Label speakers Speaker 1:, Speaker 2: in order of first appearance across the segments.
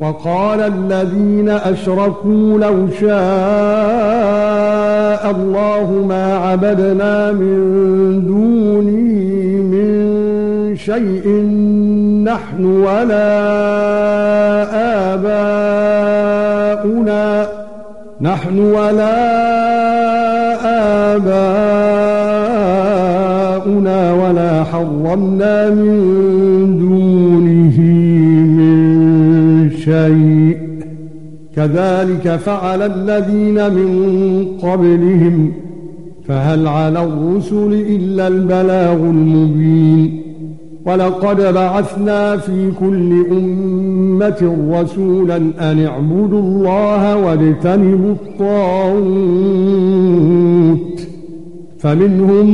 Speaker 1: وقال الذين أشركوا لو شاء الله ما عبدنا من دونه من شيء نحن ولا آباؤنا نحن ولا آباؤنا ولا حرمنا من دونه. شيء. كذلك فعل الذين من قبلهم فهل على الرسل إلا البلاغ المبين. ولقد بعثنا في كل أمة رسولا أن اعبدوا الله واجتنبوا الطاغوت. فمنهم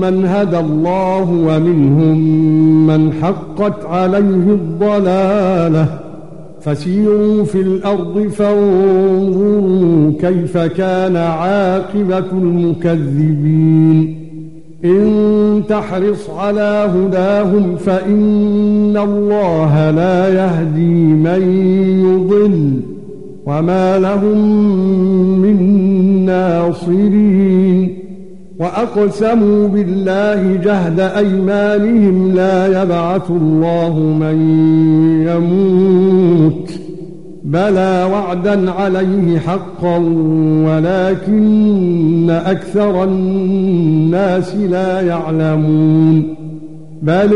Speaker 1: من هدى الله ومنهم من حقت عليه الضلالة. فسيروا في الأرض فانظروا كيف كان عاقبة المكذبين. إن تحرص على هداهم فإن الله لا يهدي من يضل وما لهم من ناصرين. وأقسموا بالله جهد أيمانهم لا يبعث الله من يموت بلى وعدا عليه حقا ولكن أكثر الناس لا يعلمون بل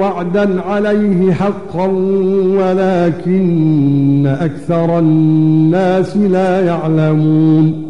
Speaker 1: وعدا عليه حقا ولكن أكثر الناس لا يعلمون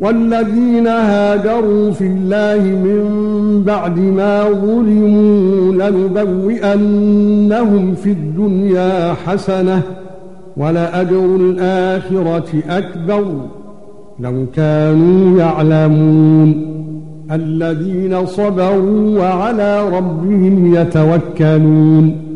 Speaker 1: والذين هاجروا في الله من بعد ما ظلموا لنبوئنهم في الدنيا حسنة ولأجر الآخرة أكبر لو كانوا يعلمون الذين صبروا وعلى ربهم يتوكلون